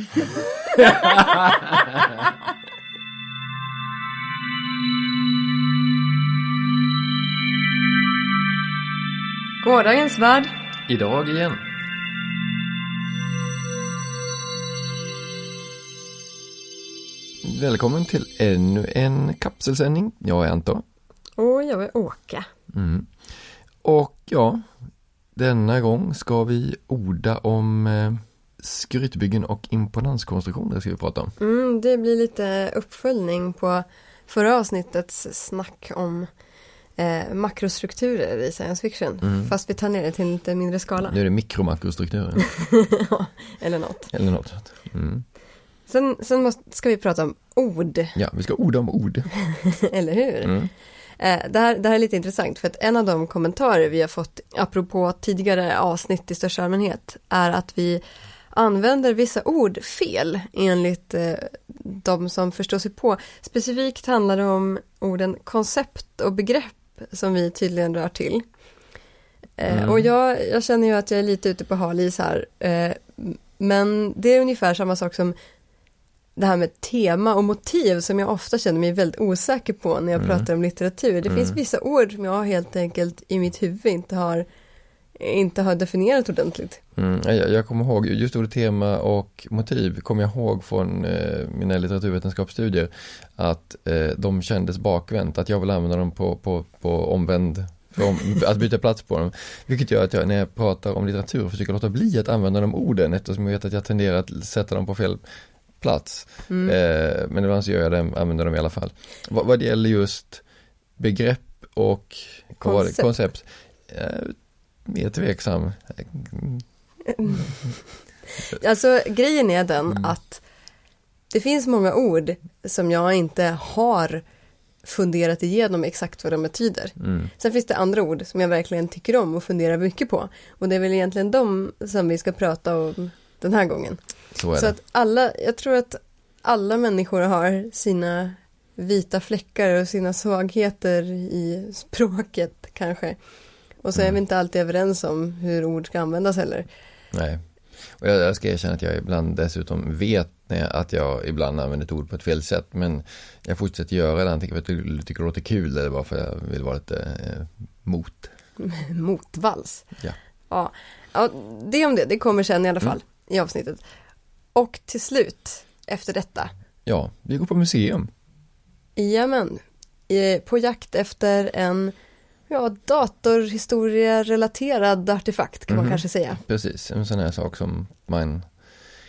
Gårdagens värld. Idag igen. Välkommen till ännu en kapselsändning. Jag är Anton. Och jag är Åka. Mm. Och ja, denna gång ska vi orda om eh, skrytbyggen och imponanskonstruktioner ska vi prata om. Mm, det blir lite uppföljning på förra avsnittets snack om eh, makrostrukturer i science fiction. Mm. Fast vi tar ner det till en lite mindre skala. Nu är det mikromakrostrukturer. Ja, Eller något. Eller något. Mm. Sen, sen måste, ska vi prata om ord, Ja, vi ska orda om ord. eller hur? Mm. Eh, det, här, det här är lite intressant för att en av de kommentarer vi har fått apropå tidigare avsnitt i största allmänhet är att vi använder vissa ord fel enligt eh, de som förstår sig på. Specifikt handlar det om orden koncept och begrepp som vi tydligen rör till. Eh, Mm. Och jag, jag känner ju att jag är lite ute på hal is här. Eh, men det är ungefär samma sak som det här med tema och motiv som jag ofta känner mig väldigt osäker på när jag Mm. pratar om litteratur. Det Mm. finns vissa ord som jag helt enkelt i mitt huvud inte har, inte har definierat ordentligt. Mm, jag, jag kommer ihåg, just ordet tema och motiv kommer jag ihåg från eh, mina litteraturvetenskapsstudier att eh, de kändes bakvänt, att jag vill använda dem på, på, på omvänd, om, att byta plats på dem. Vilket gör att jag när jag pratar om litteratur försöker låta bli att använda de orden eftersom jag vet att jag tenderar att sätta dem på fel plats. Mm. Eh, men ibland så gör jag det, använder dem i alla fall. Vad, vad det gäller just begrepp och vad var det, Koncept. koncept, mer tveksam. Alltså grejen är den Mm. att det finns många ord som jag inte har funderat igenom exakt vad de betyder. Mm. Sen finns det andra ord som jag verkligen tycker om och funderar mycket på. Och det är väl egentligen de som vi ska prata om den här gången. Så Så att alla, jag tror att alla människor har sina vita fläckar och sina svagheter i språket kanske. Och så är Mm. vi inte alltid överens om hur ord ska användas heller. Nej. Och jag, jag ska erkänna att jag ibland dessutom vet att jag ibland använder ett ord på ett fel sätt. Men jag fortsätter göra det antingen för att jag tycker det låter kul eller bara för att jag vill vara lite eh, mot. Motvalls. Ja. ja. Ja, det om det. Det kommer sen i alla fall Mm. i avsnittet. Och till slut, efter detta, Ja, vi går på museum. Jajamän, Eh, på jakt efter en ja, datorhistoria-relaterad artefakt kan man Mhm. kanske säga. Precis, en sån här sak som man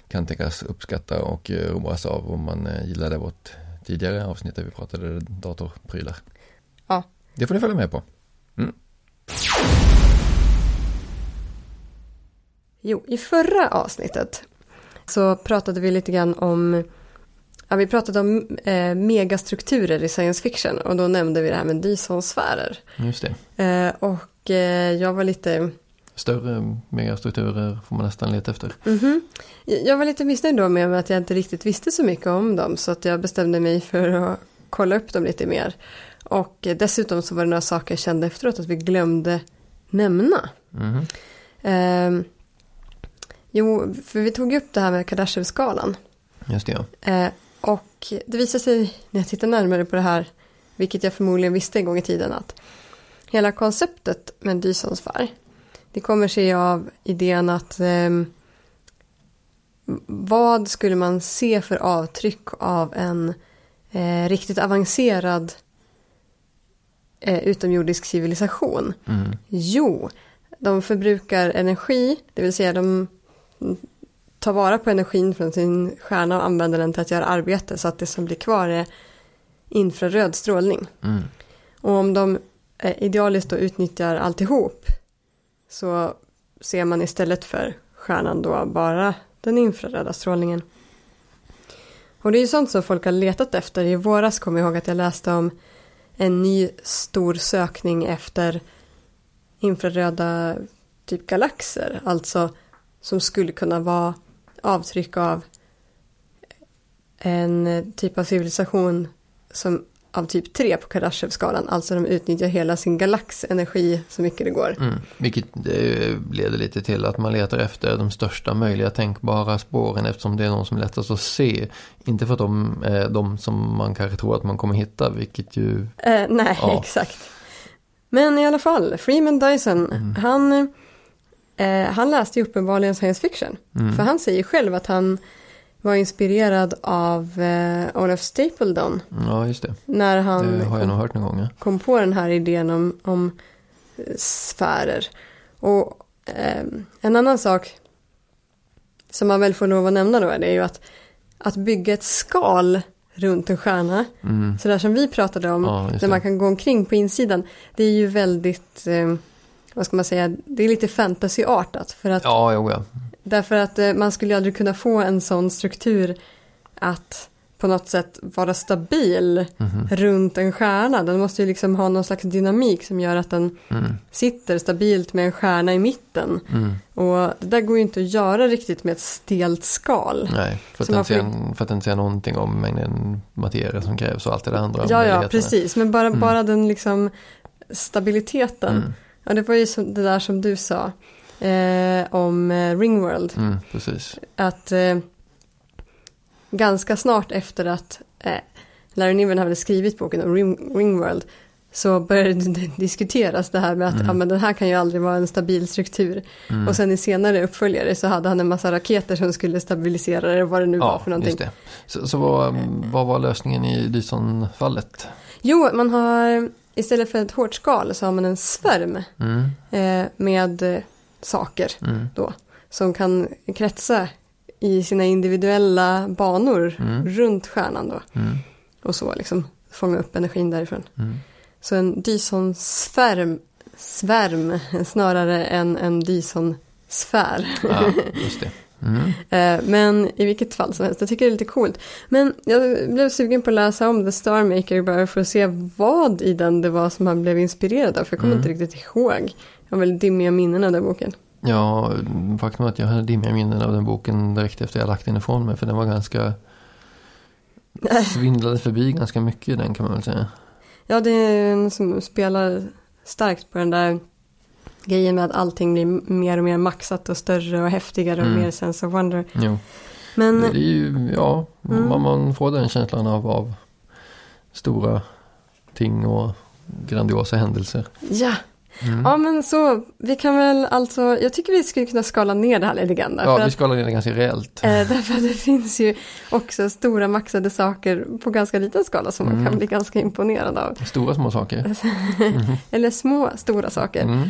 kan tänkas uppskatta och eh, roas av om man eh, gillade vårt tidigare avsnitt där vi pratade datorprylar. Ja. Det får ni följa med på. Jo, i förra avsnittet så pratade vi lite grann om Ja, vi pratade om eh, megastrukturer i science fiction och då nämnde vi det här med Dysonsfärer. Just det. Eh, och eh, jag var lite Större megastrukturer får man nästan leta efter. Mhm. Jag var lite missnöjd då med att jag inte riktigt visste så mycket om dem så att jag bestämde mig för att kolla upp dem lite mer. Och eh, dessutom så var det några saker jag kände efteråt att vi glömde nämna. Mhm. Eh, jo, för vi tog upp det här med Kardashev-skalan. Just det, ja. Eh, och det visade sig när jag tittar närmare på det här, vilket jag förmodligen visste en gång i tiden, att hela konceptet med en Dysonsfär, det kommer sig av idén att ehm, vad skulle man se för avtryck av en eh, riktigt avancerad eh, utomjordisk civilisation? Mm. Jo, de förbrukar energi, det vill säga de tar vara på energin från sin stjärna och använder den till att göra arbete så att det som blir kvar är infraröd strålning. Mm. Och om de eh, idealiskt då utnyttjar alltihop så ser man istället för stjärnan då bara den infraröda strålningen. Och det är ju sånt som folk har letat efter. I våras kommer jag ihåg att jag läste om en ny stor sökning efter infraröda typ galaxer. Alltså som skulle kunna vara avtryck av en typ av civilisation som av typ 3 på Kardashev-skalan. Alltså de utnyttjar hela sin galax energi så mycket det går. Mm, vilket eh, leder lite till att man letar efter de största möjliga tänkbara spåren eftersom det är de som är lättast att se. Inte för att de är de som man kanske tror att man kommer hitta, vilket ju... Eh, nej, Ja. exakt. Men i alla fall, Freeman Dyson, Mm. han, eh, han läste ju uppenbarligen science fiction. Mm. För han säger själv att han var inspirerad av eh, Olaf Stapledon Ja, just det. när han Det har jag nog hört någon gång. Ja. kom på den här idén om, om eh, sfärer. Och eh, en annan sak som man väl får lov att nämna då det är ju att, att bygga ett skal runt en stjärna, Mm. sådär som vi pratade om, Ja, där man det. kan gå omkring på insidan, det är ju väldigt, eh, vad ska man säga, det är lite fantasyartat. För att, Ja, jo, ja. Därför att eh, man skulle aldrig kunna få en sån struktur att på något sätt vara stabil Mhm. runt en stjärna. Den måste ju liksom ha någon slags dynamik som gör att den Mm. sitter stabilt med en stjärna i mitten. Mm. Och det där går ju inte att göra riktigt med ett stelt skal. Nej, för att, inte får säga, för att inte säga någonting om mängden materia som krävs och allt det där andra. Ja, ja, precis. Men bara, Mm. bara den liksom stabiliteten. Ja, det var ju som, det där som du sa eh, om eh, Ringworld. Mm, precis. Att eh, ganska snart efter att eh, Larry Niven hade skrivit boken om Ring, Ringworld så började det diskuteras det här med att Mm. ja, men den här kan ju aldrig vara en stabil struktur. Mm. Och sen i senare uppföljare så hade han en massa raketer som skulle stabilisera det, vad det nu var för någonting. just det. Så, så vad, vad var lösningen i Dyson-fallet? Jo, man har istället för ett hårt skal så har man en svärm Mm. eh, med eh, saker Mm. då som kan kretsa i sina individuella banor Mm. runt stjärnan då. Mm. Och så liksom fånga upp energin därifrån. Mm. Så en Dyson-svärm svärm, snarare än en Dyson-sfär. Ja. Mm. Eh, Men i vilket fall som helst, jag tycker det är lite coolt. Men jag blev sugen på att läsa om The Star Maker bara för att se vad i den det var som han blev inspirerad av. För jag kommer Mm. inte riktigt ihåg. Jag har väldigt dimmiga minnen av den boken. Ja, faktum är att jag hade dimmiga minnen av den boken direkt efter jag lagt den ifrån mig. För den var ganska svindlade förbi ganska mycket i den kan man väl säga. Ja, det är en som spelar starkt på den där grejen med att allting blir mer och mer maxat och större och häftigare och Mm. mer sense of wonder. Jo, Men det är ju, ja, Mm. man, man får den känslan av, av stora ting och grandiosa händelser. ja, Mm. ja men så vi kan väl alltså, jag tycker vi skulle kunna skala ner det här lite grann. Ja, vi skalar ner det ganska rejält. eh, därför att det finns ju också stora maxade saker på ganska liten skala som man Mm. kan bli ganska imponerad av. Stora små saker. Eller små, stora saker.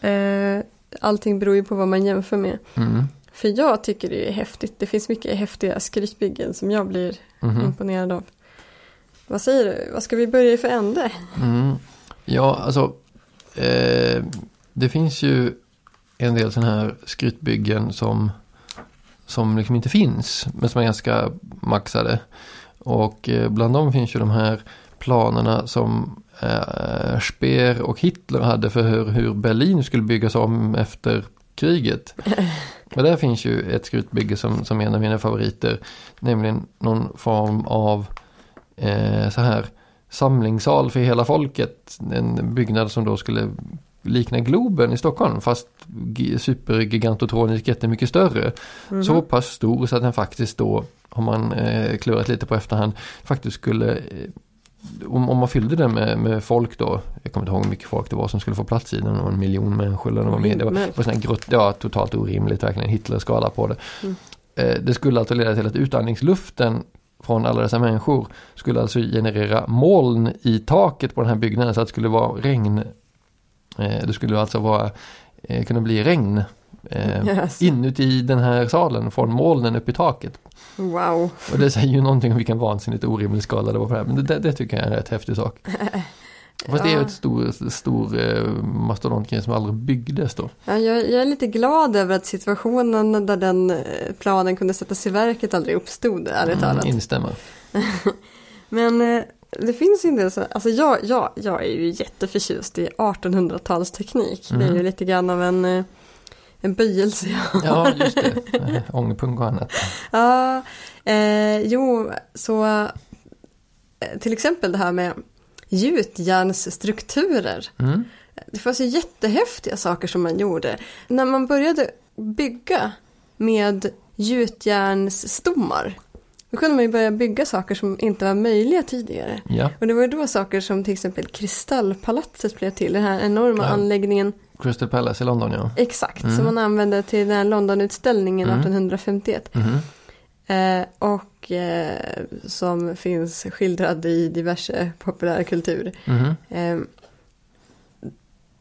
Mm. Eh, allting beror ju på vad man jämför med. Mm. För jag tycker det är häftigt. Det finns mycket häftiga skrytbyggen som jag blir Mhm. imponerad av. Vad säger du? Vad ska vi börja i för ände? Mm. Ja, alltså eh, det finns ju en del sådana här skrytbyggen som, som liksom inte finns, men som är ganska maxade. Och eh, bland dem finns ju de här planerna som eh, Speer och Hitler hade för hur, hur Berlin skulle byggas om efter kriget. Men där finns ju ett skrytbygge som, som är en av mina favoriter, nämligen någon form av eh, så här samlingssal för hela folket. En byggnad som då skulle likna Globen i Stockholm fast gi- supergigantotronisk jättemycket större. Mhm. Så pass stor så att den faktiskt då, har man eh, klurat lite på efterhand, faktiskt skulle eh, om, om man fyllde den med, med folk då, jag kommer inte ihåg hur mycket folk det var som skulle få plats i den, en miljon människor eller vad mer. Det var, Men- det var sån här grott, ja, totalt orimligt verkligen, Hitler-skala på det. Mm. Eh, det skulle alltså leda till att utandningsluften från alla dessa människor skulle alltså generera moln i taket på den här byggnaden så att det skulle vara regn. Eh, det skulle alltså vara, eh, kunna bli regn eh, Yes. inuti den här salen från molnen upp i taket. Wow. Och det säger ju någonting om vilken vansinnigt orimlig skala det var på det här. Men det, det, tycker jag är en rätt häftig sak. Fast det är ju ett stor, stor eh, mastodontgrej som aldrig byggdes då. Ja, jag, jag är lite glad över att situationen där den eh, planen kunde sättas i verket aldrig uppstod, ärligt talat. Mm, instämmer. Men eh, det finns ju en del så, alltså jag, jag, jag är ju jätteförtjust i 1800-talsteknik. Det är Mhm. ju lite grann av en, en böjelse jag Ja, just det. Eh, Ångpung och annat. Ja, eh, jo, så eh, till exempel det här med gjutjärnsstrukturer. Mm. Det fanns ju jättehäftiga saker som man gjorde. När man började bygga med gjutjärnsstommar. Då kunde man ju börja bygga saker som inte var möjliga tidigare. Ja, Och det var ju då saker som till exempel Kristallpalatset blev till. Den här enorma Ja. anläggningen. Crystal Palace i London ja. Exakt, Mm. som man använde till den här Londonutställningen Mm. 1851. Mhm. Eh, och eh, som finns skildrad i diverse populärkultur. Mhm. Eh,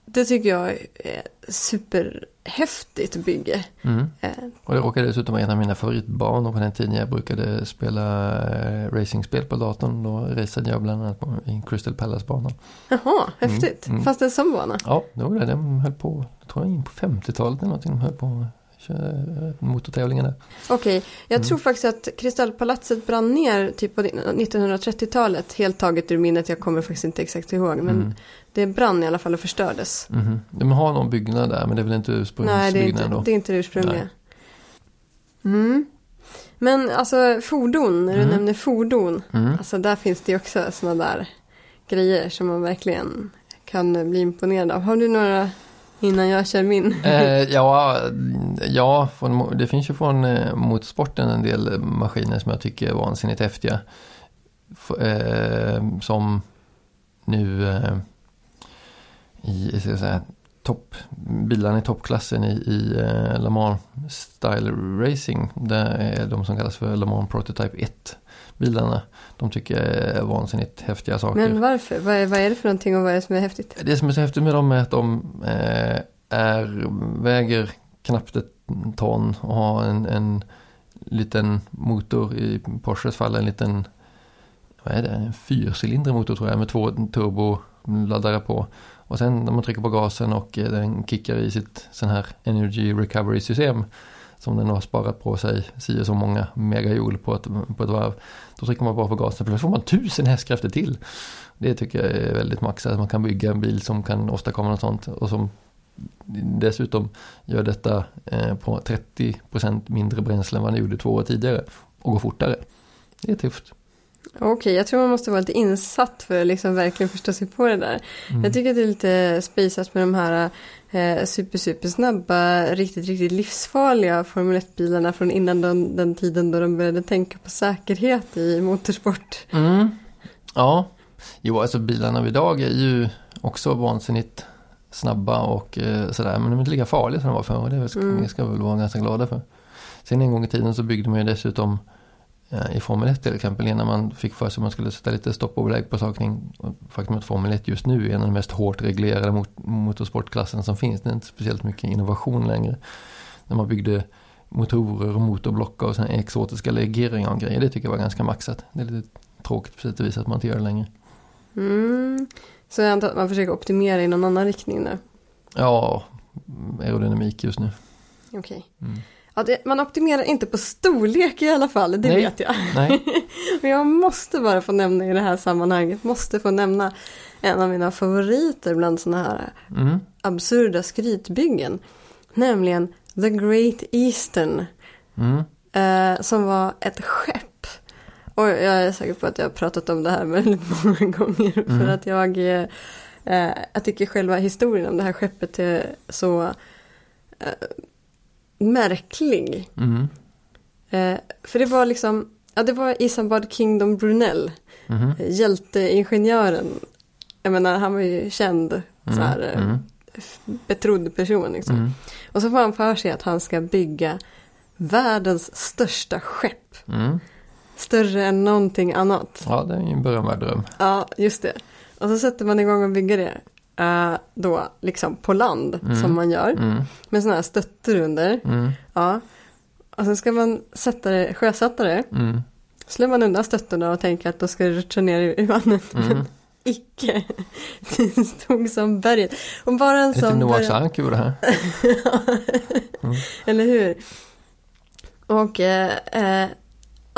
det tycker jag är superhäftigt bygge. Mm. Eh, Och det råkade dessutom vara en av mina favoritbanor på den tiden jag brukade spela eh, racingspel på datorn. Då raceade jag bland annat på, i Crystal Palace-banan. Jaha, häftigt. mm. Fanns det en sån bana? Ja, det var det. De höll på, jag tror jag in på 50-talet eller någonting. De höll på motortävlingen där. Okej, jag Mm. tror faktiskt att Kristallpalatset brann ner typ på 1930-talet. Helt taget ur minnet, jag kommer faktiskt inte exakt ihåg. Men Mm. det brann i alla fall och förstördes. Mhm. De har någon byggnad där men det är väl inte Nej, det är ursprungsbyggnaden inte det, är inte det ursprungliga. Mm. Men alltså fordon, när du Mm. nämner fordon. Mm. Alltså där finns det ju också sådana där grejer som man verkligen kan bli imponerad av. Har du några innan jag kör min? Eh, ja, ja från, det finns ju från eh, motorsporten en del maskiner som jag tycker är vansinnigt häftiga. F, eh, som nu eh, i ska jag säga, topp, bilarna i toppklassen i, i eh, Le Mans Style Racing. Det är de som kallas för Le Mans Prototype 1 bilarna. De tycker är vansinnigt häftiga saker. Men varför? Vad är, vad är det för någonting och vad är det som är häftigt? Det som är så häftigt med dem är att de eh, är, väger knappt ett ton och har en, en liten motor i Porsches fall, en liten vad är det, en fyrcylindrig motor tror jag med två turboladdare på. Och sen när man trycker på gasen och eh, den kickar i sitt sån här Energy Recovery system som den har sparat på sig si och så många megajoule på ett, på ett varv. Då trycker man bara på gasen för då får man tusen hästkrafter till. Det tycker jag är väldigt maxat. Man kan bygga en bil som kan åstadkomma något sånt och som dessutom gör detta eh, på 30% mindre bränsle än vad den gjorde två år tidigare och går fortare. Det är tufft. Okej, jag tror man måste vara lite insatt för att liksom verkligen förstå sig på det där. Mm. Jag tycker att det är lite spejsat med de här eh, super, super snabba, riktigt, riktigt livsfarliga Formel 1-bilarna från innan den, den tiden då de började tänka på säkerhet i motorsport. Mm. Ja, jo alltså bilarna av idag är ju också vansinnigt snabba och eh, sådär. Men de är inte lika farliga som de var förr och det ska, Mm. ska vi väl vara ganska glada för. Sen en gång i tiden så byggde man ju dessutom i Formel 1 till exempel innan man fick för sig att man skulle sätta lite stopp och belägg på sakning. Faktum att Formel 1 just nu är en av de mest hårt reglerade mot, motorsportklassen som finns. Det är inte speciellt mycket innovation längre. När man byggde motorer och motorblock och sådana exotiska legeringar och grejer. Det tycker jag var ganska maxat. Det är lite tråkigt på sätt och vis att man inte gör det längre. Mm. Så jag antar att man försöker optimera i någon annan riktning där. Ja, aerodynamik just nu. Okej. Mm. Ja, det, man optimerar inte på storlek i alla fall, det Nej. vet jag. Nej, Men jag måste bara få nämna i det här sammanhanget, måste få nämna en av mina favoriter bland sådana här mm. absurda skrytbyggen. Nämligen The Great Eastern. Mm. Eh, som var ett skepp. Och jag är säker på att jag har pratat om det här väldigt många gånger. För Mm. att jag, eh, jag tycker själva historien om det här skeppet är så eh, märklig. Mm. Eh, för det var liksom, ja det var Isambard Kingdom Brunel. Mm. Hjälteingenjören. Jag menar han var ju känd så här, eh, Mm. betrodd person liksom. Och så får han för sig att han ska bygga världens största skepp. Större än någonting annat. Ja, det är ju en berömvärd dröm. Ja, just det. Och så sätter man igång och bygger det. Eh, då liksom på land Mm. som man gör. Mm. Med sådana här stöttor under. Mm. Ja. Och sen ska man sätta det, sjösätta det. Mm. Slår man undan stöttorna och tänker att då ska det rutscha ner i vattnet. Mm. Icke. Det stod som berget. Och bara en det sån Noaks berg- ark ur det här? Eller hur? Och eh, eh,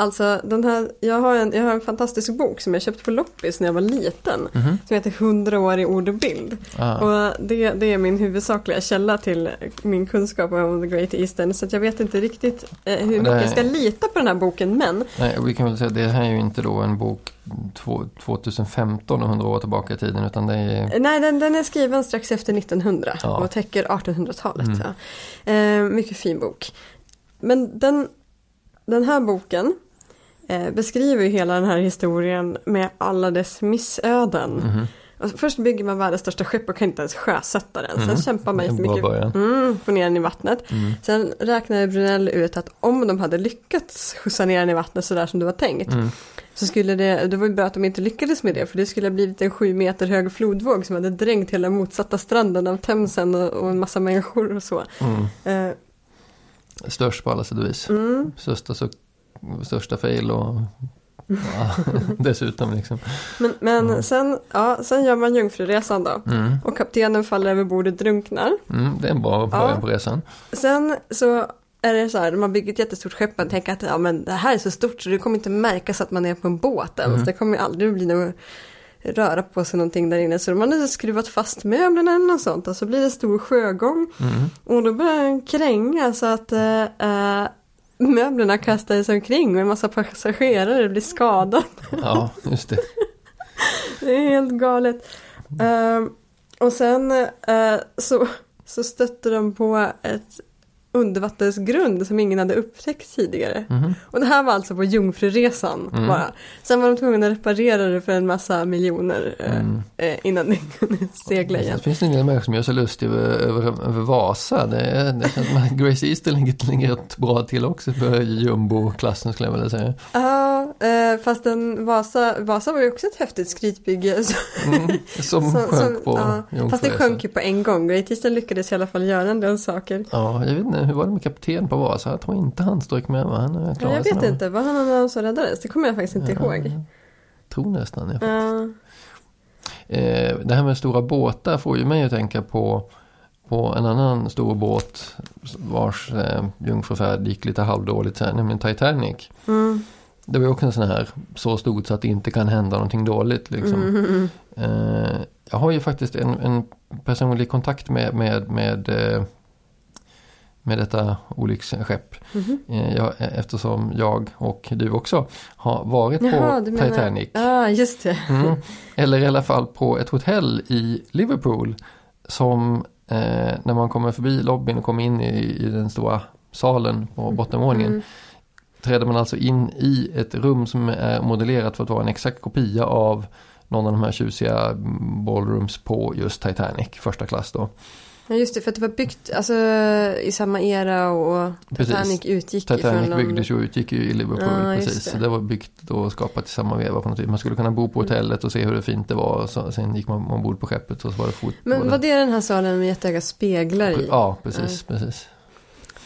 Alltså den här, jag har, en, jag har en fantastisk bok som jag köpte på loppis när jag var liten. Mhm. Som heter 100 år i ord och bild. Ah. Och det, det är min huvudsakliga källa till min kunskap om The Great Eastern. Så jag vet inte riktigt eh, hur mycket här- jag ska lita på den här boken. Men Nej, vi kan väl säga att det här är ju inte då en bok två- 2015 och 100 år tillbaka i tiden utan det är eh, nej, den, den är skriven strax efter 1900 Ja. och täcker 1800-talet. Mm. Ja. Eh, mycket fin bok. Men den, den här boken beskriver ju hela den här historien med alla dess missöden. Mhm. Alltså, först bygger man världens största skepp och kan inte ens sjösätta den. Sen Mm. kämpar man jättemycket. Mm, få ner den i vattnet. Mm. Sen räknade Brunell ut att om de hade lyckats skjutsa ner den i vattnet sådär som det var tänkt. Mm. Så skulle det, det var ju bra att de inte lyckades med det. För det skulle ha blivit en sju meter hög flodvåg som hade dränkt hela motsatta stranden av Themsen och, och en massa människor och så. Mm. Eh, Störst på alla sätt och vis. mm. Största, så, största fail och ja, dessutom liksom. Men, men Mm. sen, ja, sen gör man jungfruresan då. Mm. Och kaptenen faller över bord och drunknar. Mm, det är en bra början Ja. på resan. Sen så är det så här, de har byggt ett jättestort skepp och tänker att ja, men det här är så stort så det kommer inte märkas att man är på en båt ens. Mm. Det kommer aldrig bli något röra på sig någonting där inne. Så de har skruvat fast möblerna eller något sånt och så blir det stor sjögång. Mm. Och då börjar den kränga så att eh, eh, möblerna kastar sig omkring och en massa passagerare blir skadade. Ja, just det. Det är helt galet. Ehm, och sen eh, så, så stötte de på ett undervattensgrund som ingen hade upptäckt tidigare. Mhm. Och det här var alltså på jungfruresan Mm. bara. Sen var de tvungna att reparera det för en massa miljoner eh, Mm. eh, innan det kunde segla igen. Det finns en del människor som gör sig lustig över, över, över Vasa. Det, det känns som att Grace Eastern ligger, rätt bra till också för jumbo-klassen skulle jag vilja säga. Ja, eh, fast den Vasa, Vasa var ju också ett häftigt skrytbygge. Mm, som så- sjönk så- på ja, Fast det sjönk ju på en gång. Great Eastern lyckades i alla fall göra en del saker. Ja, jag vet inte, hur var det med kapten på Vasa? Jag tror inte han strök med va? Han är Ja, jag vet inte, var han någon som räddades? Det kommer jag faktiskt inte ihåg. Tror nästan det. Ja. Eh, det här med stora båtar får ju mig att tänka på, på en annan stor båt vars eh, jungfrufärd gick lite halvdåligt här, nämligen Titanic. Mm. Det var ju också en sån här så stort så att det inte kan hända någonting dåligt liksom. Mm, mm, Eh, jag har ju faktiskt en, en personlig kontakt med, med, med, eh, med detta olycksskepp. mhm. Eh, jag, eftersom jag och du också har varit Jaha, på menar... Titanic. Ja, just det. Mm. Eller i alla fall på ett hotell i Liverpool. Som eh, när man kommer förbi lobbyn och kommer in i, i den stora salen på bottenvåningen. Mm. Träder man alltså in i ett rum som är modellerat för att vara en exakt kopia av någon av de här tjusiga mm, ballrooms på just Titanic, första klass då. Ja, just det, för att det var byggt alltså, i samma era och Precis. Titanic utgick Titanic ifrån byggdes ju och utgick ju i Liverpool. Ja, precis. det. Så det var byggt och skapat i samma veva på något vis. Man skulle kunna bo på Mm. hotellet och se hur fint det var. Så, sen gick man ombord på skeppet och så var det fot. Men var det den här salen med jättehöga speglar i? Ja, precis, precis.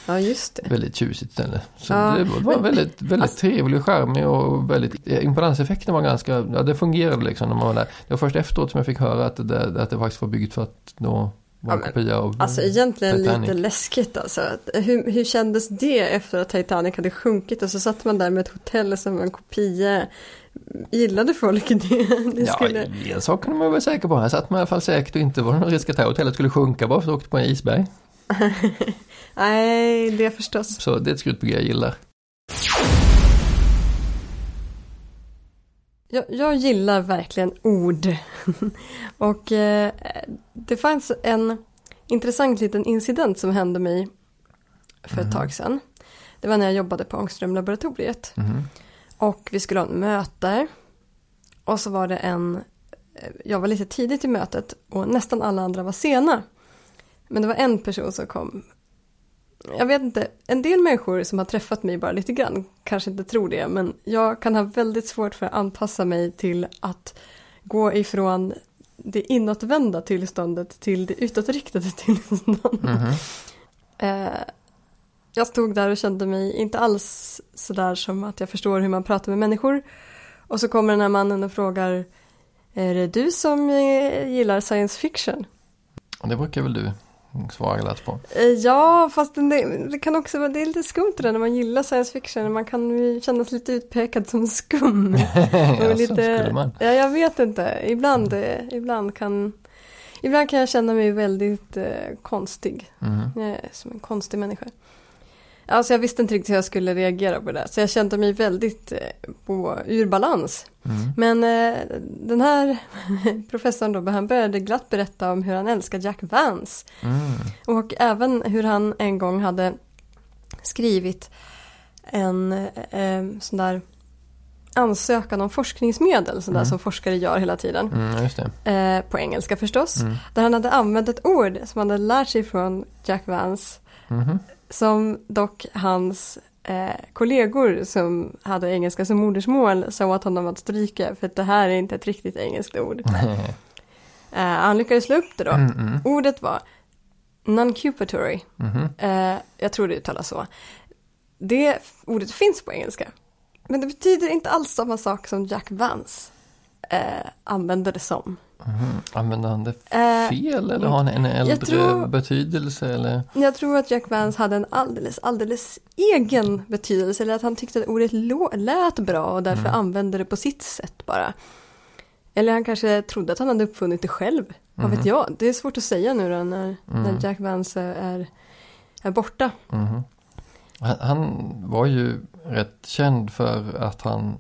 Ja, just det. Väldigt tjusigt ställe. Så Ja, det var, men- väldigt, väldigt alltså- trevlig och charmig och väldigt, eh, imponanseffekten var ganska, ja det fungerade liksom när man var där. Det var först efteråt som jag fick höra att det, att det faktiskt var byggt för att då vara Ja, en kopia av Alltså egentligen Titanic. lite läskigt alltså. Hur, hur kändes det efter att Titanic hade sjunkit och så satt man där med ett hotell som var en kopia? Gillade folk det? det Ja, skulle... en sak kunde man vara säker på. Här satt man i alla fall säkert och inte var det någon risk att hotellet skulle sjunka bara för att det åkte på en isberg. Nej, det förstås. Så det är ett skrutbygge jag gillar. Jag, jag gillar verkligen ord. och eh, det fanns en intressant liten incident som hände mig för ett Mhm. tag sedan. Det var när jag jobbade på Ångströmlaboratoriet. Mhm. Och vi skulle ha en möte. Och så var det en, eh, jag var lite tidigt i mötet och nästan alla andra var sena. Men det var en person som kom. Jag vet inte, en del människor som har träffat mig bara lite grann kanske inte tror det. Men jag kan ha väldigt svårt för att anpassa mig till att gå ifrån det inåtvända tillståndet till det utåtriktade tillståndet. Mhm. Eh, jag stod där och kände mig inte alls sådär som att jag förstår hur man pratar med människor. Och så kommer den här mannen och frågar Är det du som eh, gillar science fiction? Det brukar väl du läst på. Eh, Ja, fast det, det kan också vara, det är lite skumt det där när man gillar science fiction. Man kan ju kännas lite utpekad som skum. ja, skulle man. Ja, jag vet inte. Ibland, eh, ibland kan Ibland kan jag känna mig väldigt eh, konstig. Jag är som en konstig människa. Alltså jag visste inte riktigt hur jag skulle reagera på det. Så jag kände mig väldigt eh, på, ur balans. Mm. Men eh, den här professorn då, han började glatt berätta om hur han älskar Jack Vance. Mm. Och även hur han en gång hade skrivit en eh, sån där ansökan om forskningsmedel, sån där Mm. som forskare gör hela tiden. Mm. Eh, på engelska förstås. Mm. Där han hade använt ett ord som han hade lärt sig från Jack Vance. Mhm. Som dock hans eh, kollegor som hade engelska som modersmål sa åt honom att stryka. För att det här är inte ett riktigt engelskt ord. Eh, han lyckades slå upp det då. Mm, mm. Ordet var non-cupatory. Mhm. Eh, jag tror det uttalas så. Det ordet finns på engelska. Men det betyder inte alls samma sak som Jack Vance eh, använder det som. Mhm. Använder han det Eh, fel eller har han en äldre tror- betydelse eller? Jag tror att Jack Vance hade en alldeles, alldeles egen betydelse. Eller att han tyckte att ordet lät bra och därför Mm. använde det på sitt sätt bara. Eller han kanske trodde att han hade uppfunnit det själv. Vad vet Mhm. jag? Det är svårt att säga nu då när, Mm. när Jack Vance är, är borta. Mhm. Han, han var ju rätt känd för att han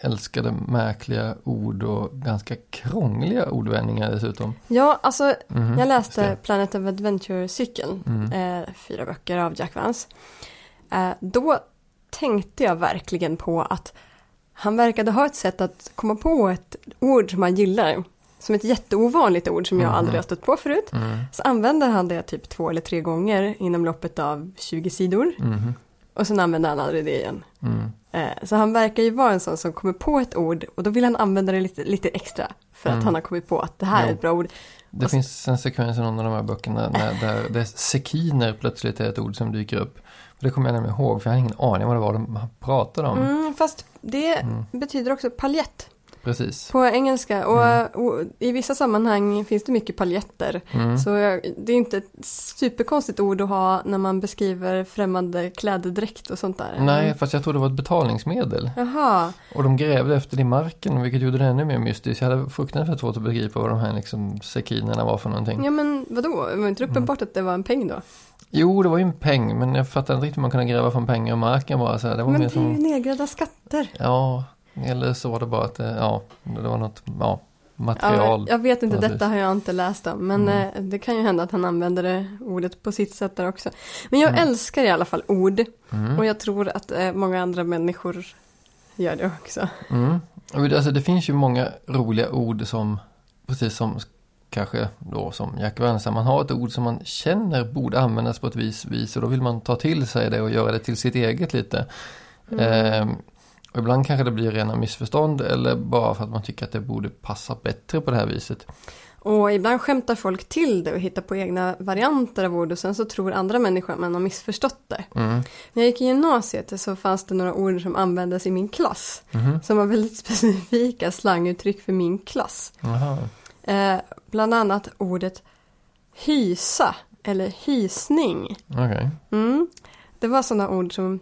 älskade märkliga ord och ganska krångliga ordvändningar dessutom. Ja, alltså Mhm, jag just läste. Planet of Adventure-cykeln. Mm. eh, fyra böcker av Jack Vance. Eh, då tänkte jag verkligen på att han verkade ha ett sätt att komma på ett ord som han gillar. Som ett jätteovanligt ord som jag Mhm. aldrig har stött på förut. Mm. Så använder han det typ två eller tre gånger inom loppet av 20 sidor. Och sen använder han aldrig det igen. Mm. Eh, så han verkar ju vara en sån som kommer på ett ord och då vill han använda det lite, lite extra. För Mm. att han har kommit på att det här är Jo. ett bra ord. Det Och finns en sekvens i någon av de här böckerna när, där, där sekiner plötsligt är ett ord som dyker upp. Och det kommer jag nämligen ihåg för jag har ingen aning vad det var de pratade om. Mm, fast det Mm. betyder också paljett. Precis. På engelska och, Mm. och i vissa sammanhang finns det mycket paljetter. Mm. Så det är inte ett superkonstigt ord att ha när man beskriver främmande klädedräkt och sånt där. Nej, fast jag tror det var ett betalningsmedel. Jaha, Och de grävde efter det i marken vilket gjorde det ännu mer mystiskt. Jag hade fruktansvärt svårt att begripa vad de här liksom sekinerna var för någonting. ja men vadå, var det inte Mm. uppenbart att det var en peng då? Jo, det var ju en peng men jag fattade inte riktigt hur man kunde gräva från pengar i marken bara så här. Det var Men det är ju som, nedgrävda skatter. ja, eller så var det bara att det, ja, det var något, ja, Ja, material. jag vet inte, detta har jag inte läst om. Men Mm. eh, det kan ju hända att han använder det ordet på sitt sätt där också. Men jag Mm. älskar i alla fall ord. Mm. Och jag tror att eh, många andra människor gör det också. Mm. Alltså, det finns ju många roliga ord som, precis som kanske då som Jack Vance, man har ett ord som man känner borde användas på ett vis, vis och då vill man ta till sig det och göra det till sitt eget lite. Mm. Ehm, och ibland kanske det blir rena missförstånd eller bara för att man tycker att det borde passa bättre på det här viset. Och ibland skämtar folk till det och hittar på egna varianter av ord och sen så tror andra människor att man har missförstått det. Mm. När jag gick i gymnasiet så fanns det några ord som användes i min klass. Mhm. Som var väldigt specifika slanguttryck för min klass. Eh, bland annat ordet hysa eller hysning. Okej. Mm. Det var sådana ord som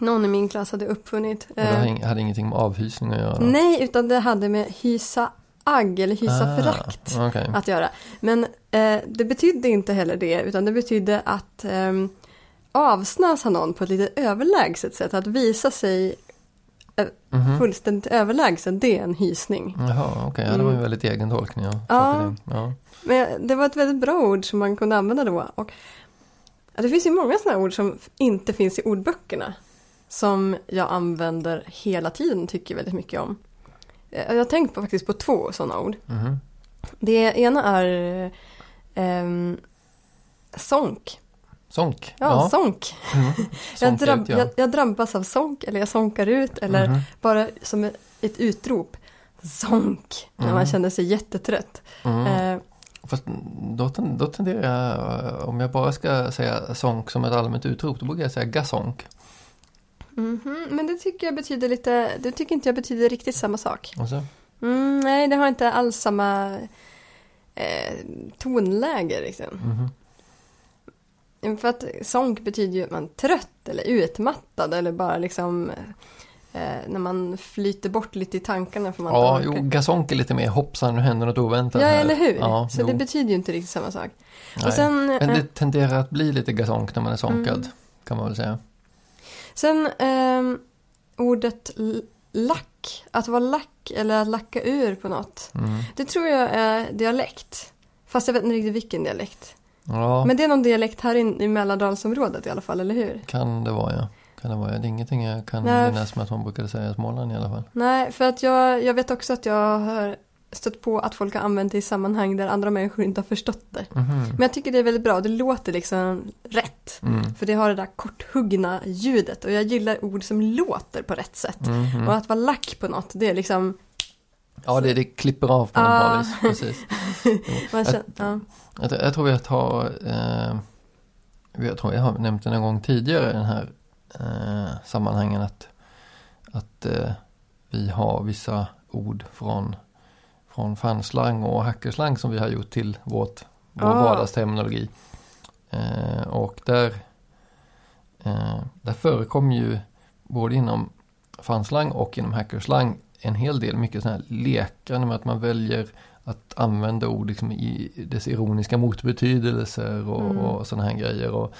någon i min klass hade uppfunnit. Och det Eh, hade ing- hade ingenting med avhysning att göra? nej, utan det hade med hysa agg eller hysa Ah, förakt Okej. att göra. Men eh, det betydde inte heller det, utan det betydde att eh, avsnösa någon på ett lite överlägset sätt. Att visa sig Mhm. fullständigt överlägsen, det är en hysning. Jaha, okej. Ja, det var en väldigt egen tolkning Mm. Ja. ting. ja. Men det var ett väldigt bra ord som man kunde använda då. Och ja, det finns ju många sådana ord som inte finns i ordböckerna. Som jag använder hela tiden tycker väldigt mycket om. Eh, Jag har tänkt på, faktiskt på två sådana ord. Mhm. Det ena är ehm, sonk. Sonk? Ja, sonk. Mm. Jag, drabb, vet jag. jag, jag drabbas av sonk eller jag sonkar ut eller Mhm. bara som ett, ett utrop. Sonk. När man Mm. känner sig jättetrött. Mm. Eh, Fast då, då tenderar jag, om jag bara ska säga sonk som ett allmänt utrop, då brukar jag säga gasonk. Mhm, Men det tycker jag betyder lite, det tycker inte jag betyder riktigt samma sak. Alltså, Mm, nej, det har inte alls samma eh, tonläge liksom. mhm. För att sonk betyder ju att man är trött eller utmattad eller bara liksom eh, när man flyter bort lite i tankarna för man Ja, jo, gasonk är lite mer hoppsan, nu händer något oväntat Ja, här. eller hur? Ja, så jo. det betyder ju inte riktigt samma sak. Nej. Och sen, Men eh, det tenderar att bli lite gasonk när man är sonkad, Mm. kan man väl säga. Sen ehm, ordet lack, att vara lack eller att lacka ur på något. Mm. Det tror jag är dialekt. Fast jag vet inte riktigt vilken dialekt. Ja, Men det är någon dialekt här in, i Mälardalsområdet i alla fall, eller hur? kan det vara ja. Kan det vara ja. Det är ingenting jag kan Nej. minnas som att hon brukade säga i Småland i alla fall. Nej, för att jag, jag vet också att jag har stött på att folk har använt det i sammanhang där andra människor inte har förstått det. Mhm. Men jag tycker det är väldigt bra, det låter liksom rätt. Mm. För det har det där korthuggna ljudet och jag gillar ord som låter på rätt sätt. Mhm. Och att vara lack på något, det är liksom... Ja, det, det klipper av på något Ah. bra vis. Precis. Man känner, ja. Jag, jag tror jag tar, eh, jag tror jag har nämnt det någon gång tidigare i den här eh, sammanhangen att, att eh, vi har vissa ord från, från fanslang och hackerslang som vi har gjort till vårt, vår Ah. vardagsterminologi. Eh, och där, eh, där förekommer ju både inom fanslang och inom hackerslang en hel del mycket sådana här lekar med att man väljer att använda ord liksom i dess ironiska motbetydelser och, Mm. och sådana här grejer. Och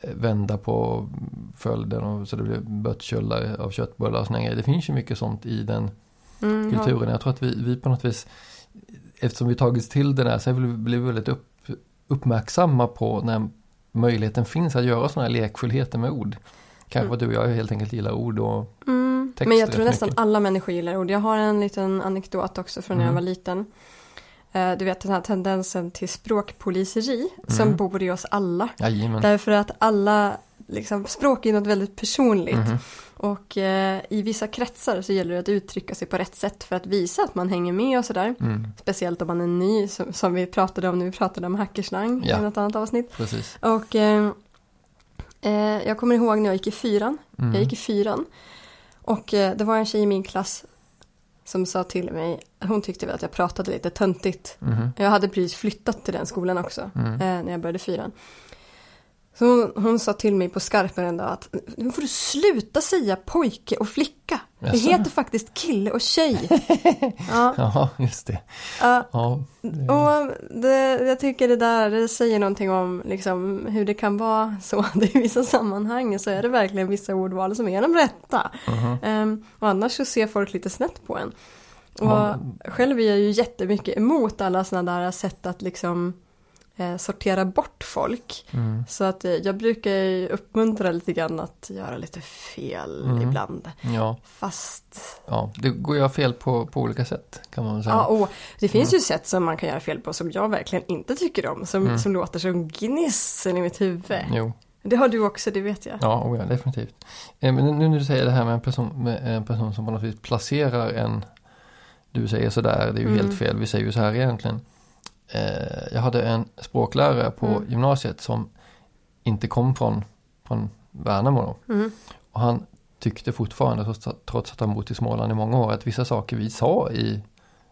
eh, vända på följden och så det blir böttköllar av köttbullar och sådana grejer. Det finns ju mycket sånt i den Mm, ja. kulturen. Jag tror att vi, vi på något vis, eftersom vi tagits till det där, så har vi blivit väldigt upp, uppmärksamma på när möjligheten finns att göra sådana här lekfullheter med ord. Kanske Mm. att du och jag helt enkelt gillar ord och Mm. texter Men jag tror nästan mycket. alla människor gillar ord. Jag har en liten anekdot också från när jag Mm. var liten. Eh, Du vet den här tendensen till språkpoliseri som Mm. bor i oss alla. Jajamän. Därför att alla, liksom, språk är något väldigt personligt. Och eh, i vissa kretsar så gäller det att uttrycka sig på rätt sätt för att visa att man hänger med och sådär. Mm, Speciellt om man är ny, som, som vi pratade om när vi pratade om hackerslang Ja. i något annat avsnitt. precis. Och eh, eh, jag kommer ihåg när jag gick i fyran. Mm. Jag gick i fyran. Och eh, det var en tjej i min klass som sa till mig, hon tyckte väl att jag pratade lite töntigt. Mhm. Jag hade precis flyttat till den skolan också, Mm. eh, när jag började fyran. Så hon, hon sa till mig på skarpen en dag att nu får du sluta säga pojke och flicka. Det Jaså? heter faktiskt kille och tjej. ja, Ja, just det. ja, Ja, det, och det, jag tycker det där det säger någonting om liksom, hur det kan vara så. Det I vissa sammanhang så är det verkligen vissa ordval som är de rätta. mhm. Ehm, och annars så ser folk lite snett på en. Och Ja. själv är jag ju jättemycket emot alla sådana där sätt att liksom eh, sortera bort folk. Mm. Så att eh, jag brukar uppmuntra lite grann att göra lite fel Mm. ibland. Ja, Fast, ja, det går ju fel på, på olika sätt kan man säga. ja, och det finns ju sätt som man kan göra fel på som jag verkligen inte tycker om. Som, Mm. som låter som gnissel i mitt huvud. Jo, Det har du också, det vet jag. ja, oh ja definitivt. Eh, Men nu när du säger det här med en person, med en person som på något vis placerar en Du säger sådär, det är ju Mm. helt fel, vi säger ju så här egentligen. Eh, Jag hade en språklärare på Mm. gymnasiet som inte kom från, från Värnamo. Mm. Och han tyckte fortfarande, trots att- trots att han bott i Småland i många år, att vissa saker vi sa i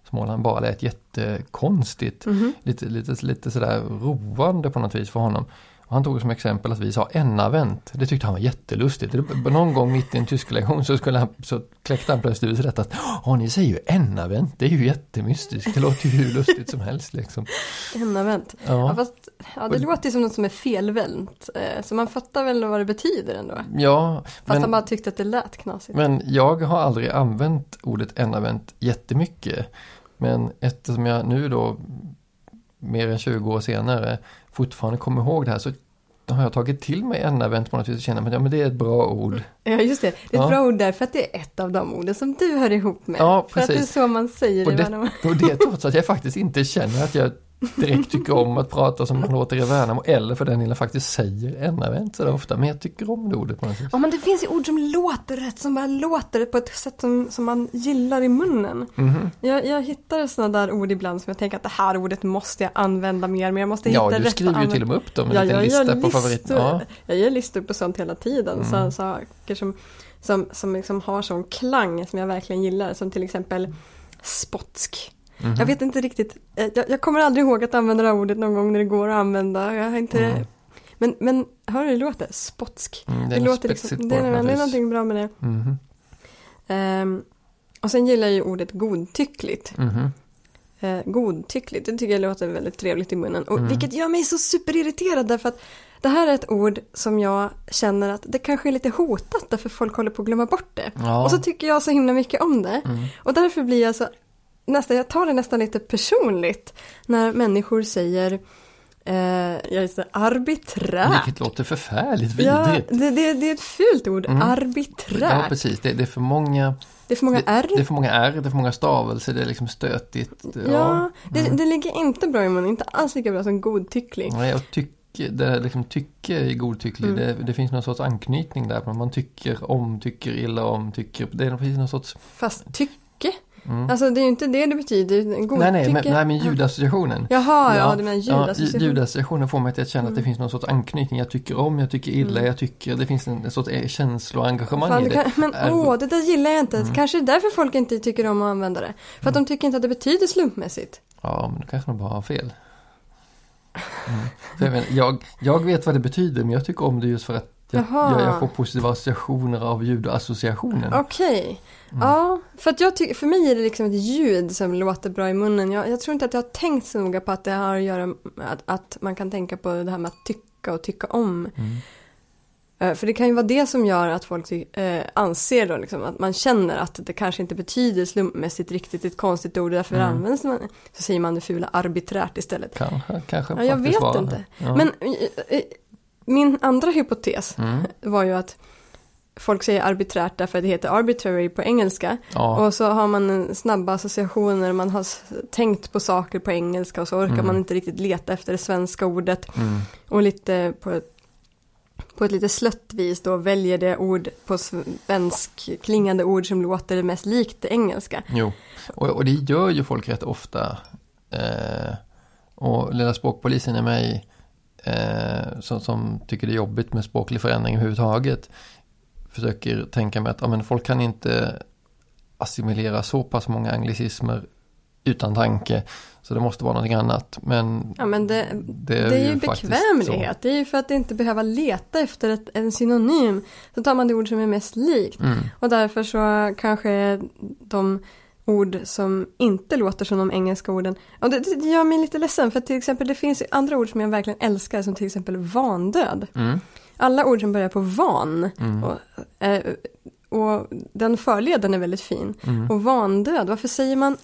Småland bara lät jättekonstigt. Mhm. Lite, lite, lite sådär roande på något vis för honom. Och han tog som exempel att vi sa ennavänt. Det tyckte han var jättelustigt. Någon gång mitt i en tysk lektion så, skulle han, så kläckte han plötsligt ut detta att Ja, ni säger ju ennavänt. Det är ju jättemystiskt. Det låter ju hur lustigt som helst liksom. Ennavänt. Ja, Ja, fast, ja, det Och- låter ju som något som är felvänt. Eh, Så man fattar väl vad det betyder ändå. ja Fast men, han bara tyckte att det lät knasigt. men jag har aldrig använt ordet ennavänt jättemycket. Men eftersom jag nu då mer än 20 år senare fortfarande kommer ihåg det här så har jag tagit till mig ennavänt på något vis och känner att ja, men det är ett bra ord. Ja just det, det är ett Ja. bra ord där för att det är ett av de orden som du hör ihop med. Ja, för att det är precis. så man säger Och det- Värnamo. Och det trots att jag faktiskt inte känner att jag direkt tycker om att prata som man låter i Värnamo eller för den delen faktiskt säger ennavänt så ofta. Men jag tycker om det ordet på något vis. Ja men det finns ju ord som låter rätt, som bara låter på ett sätt som, som man gillar i munnen. Mhm. Jag, jag hittar sådana där ord ibland som jag tänker att det här ordet måste jag använda mer, men jag måste Ja, hitta du rätt skriver ju till och med upp dem, en Ja, liten jag lista på listor. favoriter. Ja. Jag gör listor på sånt hela tiden. Så, Mm. saker som, som, som liksom har sån klang som jag verkligen gillar. Som till exempel spotsk. Mhm. Jag vet inte riktigt. eh, Jag, jag kommer aldrig ihåg att använda det här ordet någon gång när det går att använda. Jag har inte... Mm. Men, men hör du hur det låter? Spotsk. Mm, Det, något låter liksom, det, är, det är någonting bra med det. Mhm, Ehm, och sen gillar jag ju ordet godtyckligt. mhm. Eh, godtyckligt, det tycker jag låter väldigt trevligt i munnen. Och, Mm. Vilket gör mig så superirriterad därför att det här är ett ord som jag känner att det kanske är lite hotat därför folk håller på att glömma bort det. Ja. Och så tycker jag så himla mycket om det. Mm. Och därför blir jag så, nästan, jag tar det nästan lite personligt när människor säger eh, jag så arbiträrt. Vilket låter förfärligt Ja, vidrigt. det, det, det är ett fult ord, Mm. arbiträrt. Ja, precis. Det, det är för många det är för många R. det är för många R, det är för många stavelser, det är liksom stötigt. ja, det, Mm. det ligger inte bra i munnen, inte alls lika bra som godtycklig. Nej, och tycke, det är liksom tycke i godtycklig, Mm. det, det finns någon sorts anknytning där. Man tycker om, tycker illa om, tycker, det är precis någon sorts Fast tycke, mm. alltså det är ju inte det det betyder. Godtycke. Nej, nej, men, nej, men ljudassociationen. Jaha, ja, du menar ja, ljudassociation. ljudassociationen får mig till att känna att det Mm. finns någon sorts anknytning. Jag tycker om, jag tycker illa, Mm. jag tycker, det finns en, en sorts eh, känsloengagemang Fan, i det kan, men Är- åh, det där gillar jag inte. Mm. Kanske är det därför folk inte tycker om att använda det. För att de tycker inte att det betyder slumpmässigt. Ja, men då kanske de bara har fel. Mm. Jag, menar, jag, jag vet vad det betyder, men jag tycker om det just för att jag, jag, jag får positiva associationer av ljudassociationen. Okej. Mm. Ja, för att jag tycker, för mig är det liksom ett ljud som låter bra i munnen. Jag, jag tror inte att jag har tänkt så noga på att det har att göra med att, att man kan tänka på det här med att tycka och tycka om. Mm. Eh, För det kan ju vara det som gör att folk eh, anser då liksom att man känner att det kanske inte betyder slumpmässigt riktigt ett konstigt ord. Därför Mm. används man, så säger man det fula arbiträrt istället. Kanske, kanske Ja, jag vet inte. Ja. Men eh, min andra hypotes Mm. var ju att folk säger arbiträrt därför att det heter arbitrary på engelska. Ja, Och så har man snabba associationer, man har tänkt på saker på engelska och så orkar Mm. man inte riktigt leta efter det svenska ordet. mm. Och lite på ett, på ett lite slött vis då väljer det ord på svensk klingande ord som låter mest likt det engelska. Jo, och, och det gör ju folk rätt ofta. Eh, och Lilla språkpolisen är mig eh, som, som tycker det är jobbigt med språklig förändring överhuvudtaget. Försöker tänka mig att ja, men folk kan inte assimilera så pass många anglicismer utan tanke. Så det måste vara någonting annat. Men Ja men det, det det är ju bekvämlighet, det är ju för att inte behöva leta efter ett, en synonym. Så tar man det ord som är mest likt. Så. Mm, Och därför så kanske de ord som inte låter som de engelska orden. Och det, det gör mig lite ledsen för till exempel det finns andra ord som jag verkligen älskar som till exempel vandöd. mm, Alla ord som börjar på van mm, och, eh, och den förleden är väldigt fin. mm. Och vandöd, varför säger man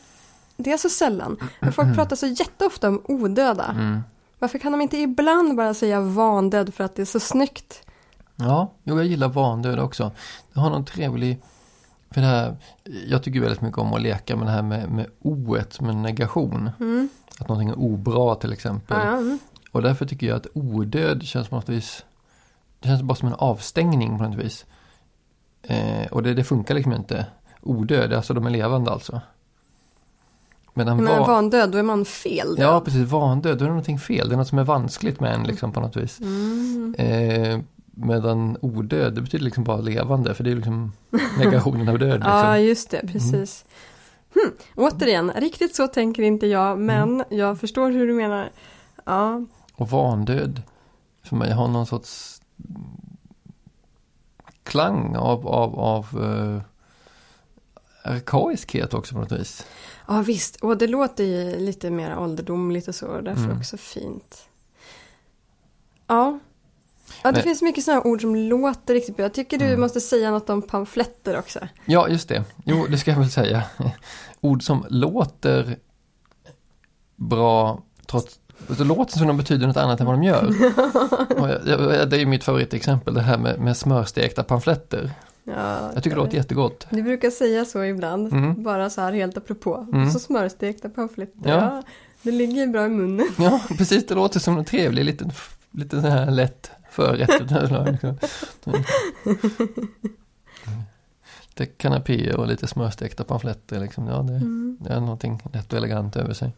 det så sällan? Men folk pratar så jätteofta om odöda. Mm. Varför kan de inte ibland bara säga vandöd för att det är så snyggt? Ja, jag gillar vandöd också. Det har någon trevlig, för det här, jag tycker väldigt mycket om att leka med det här med, med oet, med negation. Mm. Att någonting är obra till exempel. Mm. Och därför tycker jag att odöd känns på något vis, det känns bara som en avstängning på något vis. Eh, och det, det funkar liksom inte. Odöd, alltså de är levande alltså. Medan Men va- vandöd, då är man fel. Ja, precis. Vandöd, då är det någonting fel. Det är något som är vanskligt med en liksom på något vis. Mm. Eh, medan odöd, det betyder liksom bara levande, för det är liksom negationen av död. Ja, Liksom. just det, precis. Hm. Återigen, riktigt så tänker inte jag, men Mm. jag förstår hur du menar. Ja, Och vandöd, för mig har någon sorts klang av, av, av eh, arkaiskhet också på något vis. ja visst, och det låter ju lite mer ålderdomligt och så, och därför Mm. också fint. Ja. Ja, det Men- finns mycket sådana ord som låter riktigt bra. Jag tycker du Mm. måste säga något om pamfletter också. Ja, just det. Jo, det ska jag väl säga. Ord som låter bra trots det låter som de betyder något annat än vad de gör. Jag, det är ju mitt favoritexempel, det här med, med smörstekta pamfletter. Ja, Jag tycker det låter jättegott. Du brukar säga så ibland, Mm. bara så här helt apropå. Mm. Så smörstekta pamfletter, Ja. ja. det ligger ju bra i munnen. Ja, precis, det låter som en trevlig liten, liten så här lätt förrätt. av det här slaget, liksom. Lite kanapéer och lite smörstekta pamfletter liksom. Ja, det, Mm. det är någonting lätt och elegant över sig.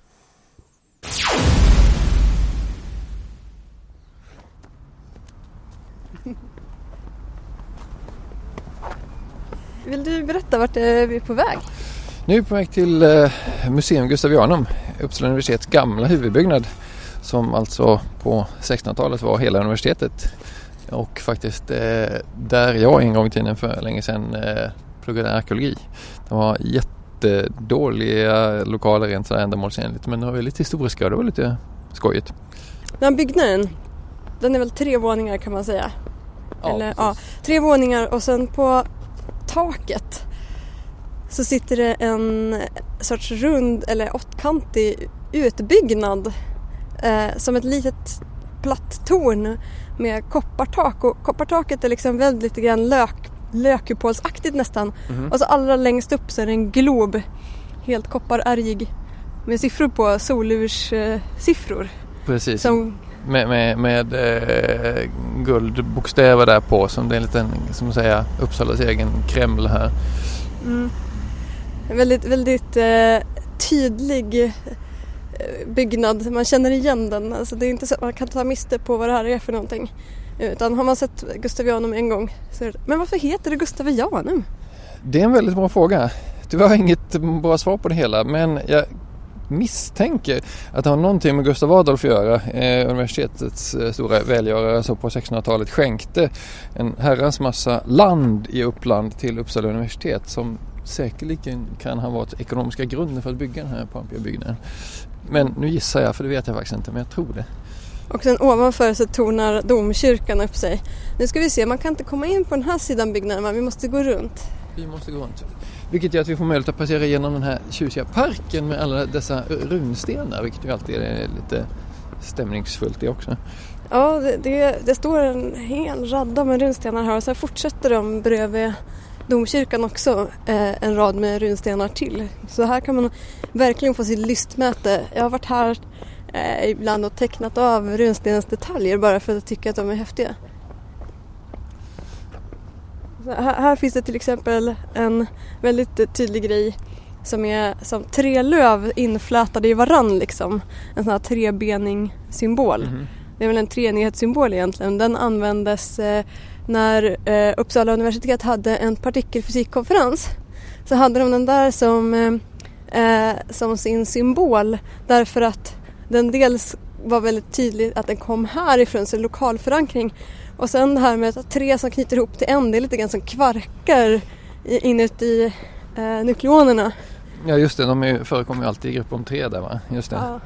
Vill du berätta vart är vi är på väg? Nu är vi på väg till eh, Museum Gustavianum, Uppsala universitets gamla huvudbyggnad. Som alltså på 1600-talet var hela universitetet. Och faktiskt eh, där jag en gång i tiden för länge sedan eh, pluggade arkeologi. Det var jättedåliga lokaler rent sådär ändamålsenligt men det var väldigt historiska och det var lite skojigt. Den byggnaden, den är väl tre våningar kan man säga? Ja, Eller, ja, tre våningar och sen på taket så sitter det en sorts rund eller åttkantig utbyggnad eh, som ett litet platt torn med koppartak och koppartaket är liksom väldigt lite grann lök, lökkupolsaktigt nästan Mhm. och så allra längst upp så är det en glob helt kopparärgig med siffror på solurssiffror eh, siffror. Precis. som Med, med, med eh, guldbokstäver där på som det är en liten, som säga, Uppsalas egen Kreml här. Mm. Väldigt, väldigt eh, tydlig Eh, byggnad. Man känner igen den. Alltså det är inte så att man kan ta miste på vad det här är för någonting. Utan har man sett Gustavianum en gång så är det, Men varför heter det Gustavianum? Det är en väldigt bra fråga. Tyvärr har inget bra svar på det hela men jag misstänker att det har någonting med Gustav Adolf att göra. Eh, universitetets eh, stora välgörare så på 1600-talet skänkte en herrans massa land i Uppland till Uppsala universitet som säkerligen kan ha varit ekonomiska grunden för att bygga den här pampiga byggnaden. Men nu gissar jag, för det vet jag faktiskt inte, men jag tror det. Och sen ovanför så tornar domkyrkan upp sig. Nu ska vi se, man kan inte komma in på den här sidan byggnaden va? Vi måste gå runt. Vi måste gå runt. Vilket gör att vi får möjlighet att passera igenom den här tjusiga parken med alla dessa runstenar, vilket ju alltid är lite stämningsfullt det också. Ja, det, det, det står en hel radda med runstenar här och sen fortsätter de bredvid domkyrkan också eh, en rad med runstenar till. Så här kan man verkligen få sitt lystmäte. Jag har varit här eh, ibland och tecknat av runstenens detaljer bara för att tycka att de är häftiga. Här, här finns det till exempel en väldigt tydlig grej som är som tre löv inflätade i varann liksom. En sån här trebening symbol. Mhm. Det är väl en treenighetssymbol egentligen. Den användes eh, när eh, Uppsala universitet hade en partikelfysikkonferens. Så hade de den där som, eh, eh, som sin symbol därför att den dels var väldigt tydlig att den kom härifrån, så lokal förankring. Och sen det här med att tre som knyter ihop till en, det är lite grann som kvarkar inuti eh, nukleonerna. Ja just det, de är, förekommer ju alltid i grupp om tre där va? Just det. Ja.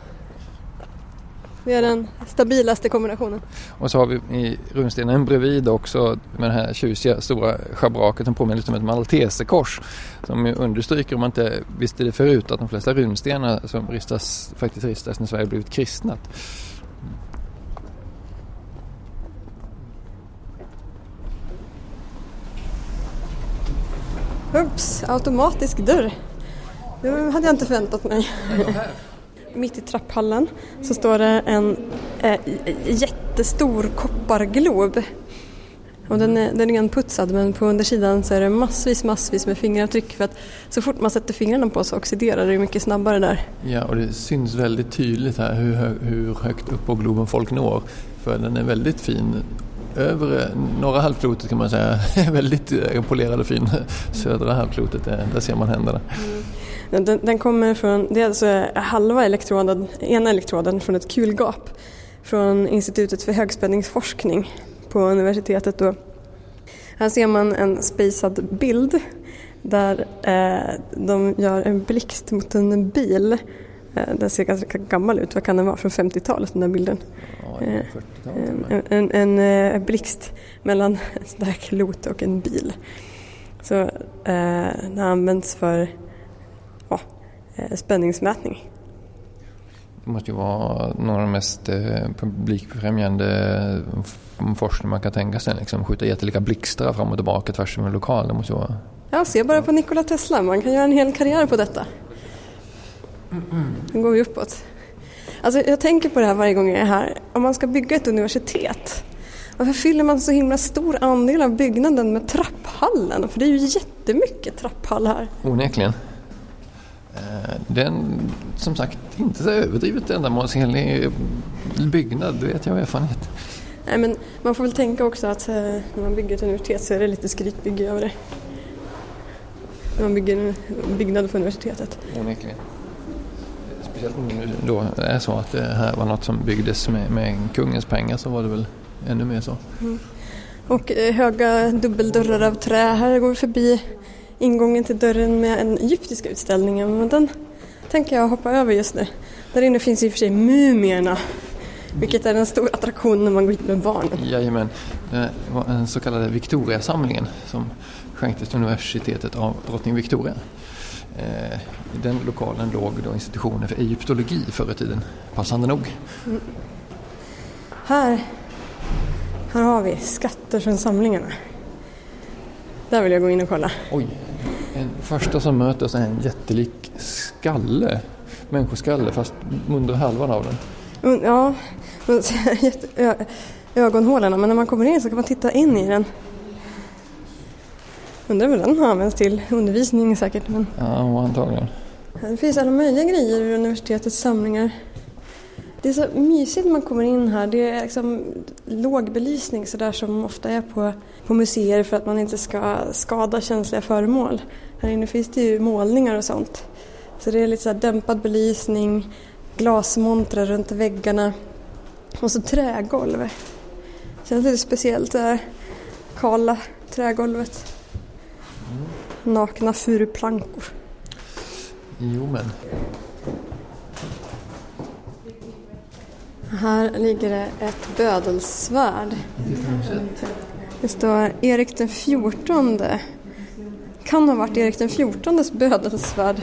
Det är den stabilaste kombinationen. Och så har vi i runstenen bredvid också med det här tjusiga stora schabraket som påminner lite om ett malteserkors. Som understryker, om man inte visste det förut, att de flesta runstenar som ristas, faktiskt ristas när Sverige blivit kristnat. Oops, automatisk dörr. Det hade jag inte förväntat mig. Mitt i trapphallen så står det en eh, jättestor kopparglob. Och den är, den är igenputsad men på undersidan så är det massvis massvis med fingeravtryck för att så fort man sätter fingrarna på så oxiderar det mycket snabbare där. Ja, och det syns väldigt tydligt här hur, hö- hur högt upp på globen folk når. För den är väldigt fin. Övre norra halvklotet kan man säga är väldigt eh, polerad och fin. Södra halvklotet, eh, där ser man händerna. Den, den, den kommer från, det är alltså halva elektroden, ena elektroden från ett kulgap från Institutet för högspänningsforskning på universitetet. Då. Här ser man en spejsad bild där eh, de gör en blixt mot en bil. Eh, den ser ganska gammal ut, vad kan den vara, från 50-talet den där bilden. Ja, Eh, 40-talet En, en, en, eh, blixt mellan ett klot och en bil. Så eh, den används för ja, eh, spänningsmätning. Det måste ju vara någon av de mest eh, publikfrämjande f- forskning man kan tänka sig. Liksom, skjuta jättelika blixtar fram och tillbaka tvärs över en lokal. Det måste ju vara... Ja, se bara på Nikola Tesla, man kan göra en hel karriär på detta. Nu går vi uppåt. Alltså, jag tänker på det här varje gång jag är här. Om man ska bygga ett universitet, varför fyller man så himla stor andel av byggnaden med trapphallen? För det är ju jättemycket trapphall här. Onekligen. Eh, Den, som sagt, inte så överdrivet ändamålsenlig byggnad, det vet jag av erfarenhet. Nej, men man får väl tänka också att eh, när man bygger ett universitet så är det lite skrytbygge över det. När man bygger en byggnad för universitetet. Onekligen. Speciellt om det då är så att det här var något som byggdes med, med kungens pengar så var det väl ännu mer så. Mm. Och eh, höga dubbeldörrar av trä. Här går vi förbi ingången till dörren med en egyptisk utställning. Men den tänker jag hoppa över just nu. Där inne finns i och för sig mumierna. Vilket är en stor attraktion när man går hit med barnen. Jajamän. Den så kallade Victoriasamlingen som skänktes till universitetet av drottning Victoria. Eh, I den lokalen låg då institutionen för egyptologi förr i tiden, passande nog. Mm. Här, här har vi skatter från samlingarna. Där vill jag gå in och kolla. Oj, en första som möter oss är en jättelik skalle, människoskalle fast under halvan av den. Ja, ögonhålorna men när man kommer in så kan man titta in i den. Undrar vad den har använts till, undervisning säkert. Men... Ja, antagligen. Det finns alla möjliga grejer ur universitetets samlingar. Det är så mysigt när man kommer in här. Det är liksom låg belysning sådär som ofta är på, på museer för att man inte ska skada känsliga föremål. Här inne finns det ju målningar och sånt. Så det är lite så dämpad belysning, glasmontrar runt väggarna och så trägolv. Känns lite speciellt det här kala trägolvet. Nakna furuplankor. Jo men. Här ligger det ett bödelsvärd. Det står Erik den fjortonde. Kan ha varit Erik den fjortondes bödelsvärd.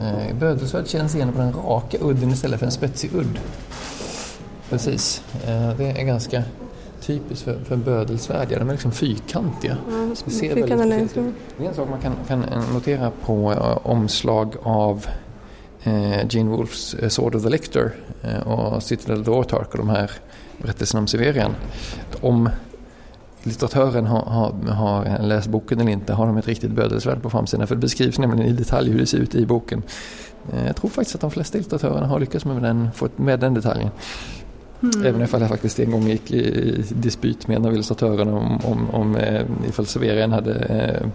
Eh, bödelsvärd känns igen på den raka udden istället för en spetsig udd. Precis, eh, det är ganska typiskt för, för bödelsvärd. De är liksom fyrkantiga. Ja, det ser väldigt Det är en sak man kan, kan notera på omslag av Gene Wolfes uh, Sword of the Lictor uh, och Citadel Dortark och de här berättelserna om Sibirien. Om illustratören har, har, har, läst boken eller inte har de ett riktigt bödelsvärd på framsidan för det beskrivs nämligen i detalj hur det ser ut i boken. Jag tror faktiskt att de flesta illustratörerna har lyckats med den, med den detaljen. Mm. Även ifall jag faktiskt en gång gick i dispyt med en av illustratörerna om, om, om eh, ifall serveraren hade eh,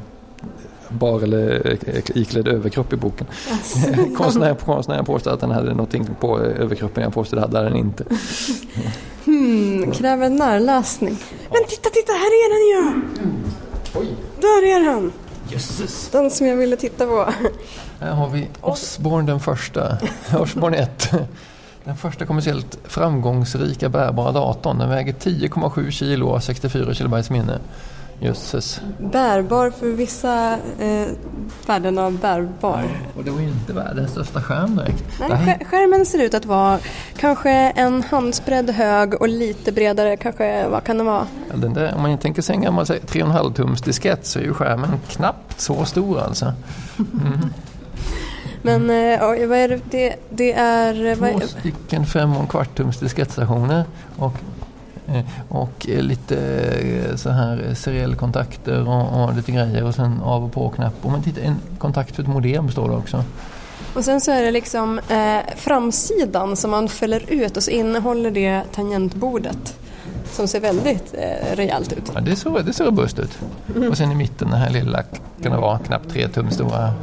bar eller iklädd överkropp i boken. Alltså. konstnären, konstnären påstod att den hade någonting på överkroppen, jag påstod att det hade den inte. Hmm, kräver närläsning. Men titta, titta, här är den ju! Mm. Där är han! Jösses! Den som jag ville titta på. Här har vi Osborne den första, Osborne 1. Den första kommersiellt framgångsrika bärbara datorn. Den väger 10,7 kilo och 64 kilobytes minne. Jösses. Bärbar för vissa eh, värden av bärbar. Ja, och det var ju inte världens största skärm direkt. Nej, här... skärmen ser ut att vara kanske en handsbredd hög och lite bredare. Kanske, vad kan det vara? Ja, den där, om man tänker sig en gammal 3,5 tums diskett så är ju skärmen knappt så stor alltså. Mm. Men eh, vad är det? Det, det är... Två vad stycken fem och en kvart tums diskettstationer och, eh, och lite eh, så här seriellkontakter och, och lite grejer och sen av och på-knapp. Och men titta, en kontakt för ett modem står det också. Och sen så är det liksom eh, framsidan som man fäller ut och så innehåller det tangentbordet som ser väldigt eh, rejält ut. Ja, det ser, det ser robust ut. Mm. Och sen i mitten den här lilla, kan det vara, knappt tre tum stora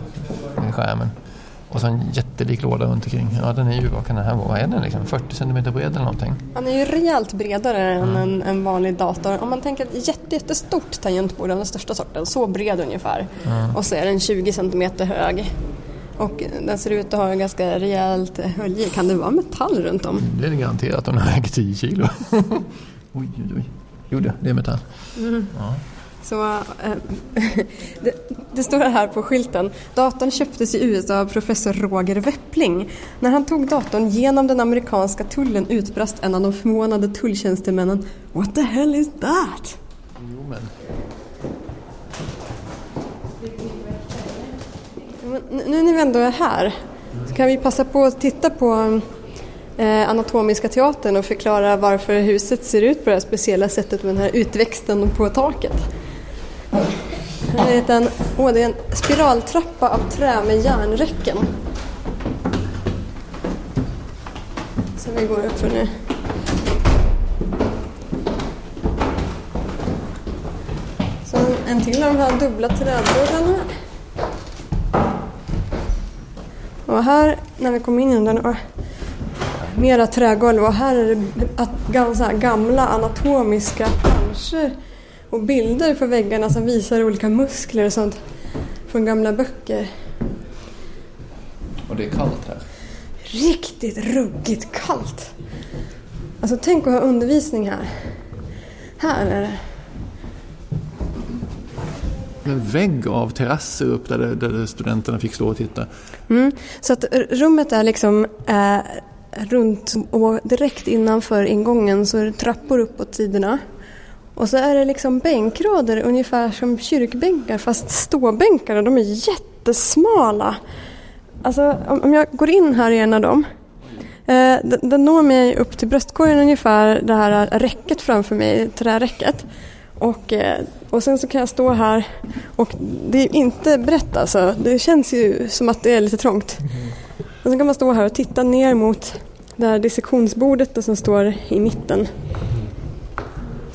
skärmen. Och så en jättelik låda runt omkring. Ja, den är ju, vad kan den här vara? Vad är den liksom? 40 cm bred eller någonting? Den är ju rejält bredare mm. än en, en, vanlig dator. Om man tänker ett jätte, jättestort tangentbord, den största sorten, så bred ungefär. Mm. Och så är den 20 cm hög. Och den ser ut att ha en ganska rejält hölje. Kan det vara metall runt om? Det är det garanterat, den väger 10 kilo. oj, oj, oj. Jo, det är metall. Mm. Ja. Så, äh, det, det, står här på skylten. Datorn köptes i USA av professor Roger Weppling. När han tog datorn genom den amerikanska tullen utbrast en av de förvånade tulltjänstemännen What the hell is that? Jo, men. Nu när vi ändå är här så kan vi passa på att titta på eh, Anatomiska teatern och förklara varför huset ser ut på det här speciella sättet med den här utväxten på taket. Det är en, oh, det är en spiraltrappa av trä med järnräcken. Som vi går upp för nu. Så en till av de här dubbla trädörrarna. Och här när vi kommer in i den, och mera trägolv och här är det gamla anatomiska planscher och bilder på väggarna som visar olika muskler och sånt från gamla böcker. Och det är kallt här. Riktigt ruggigt kallt. Alltså tänk att ha undervisning här. Här är det. En vägg av terrasser upp där, där studenterna fick stå och titta. Mm. Så att rummet är liksom eh, runt och direkt innanför ingången så är det trappor uppåt sidorna. Och så är det liksom bänkrader ungefär som kyrkbänkar fast ståbänkar och de är jättesmala. Alltså om, jag går in här i en av dem eh, den, når mig upp till bröstkorgen ungefär det här räcket framför mig, träräcket. Och, eh, och sen så kan jag stå här och det är inte brett alltså. Det känns ju som att det är lite trångt. Och sen kan man stå här och titta ner mot det här dissektionsbordet som står i mitten.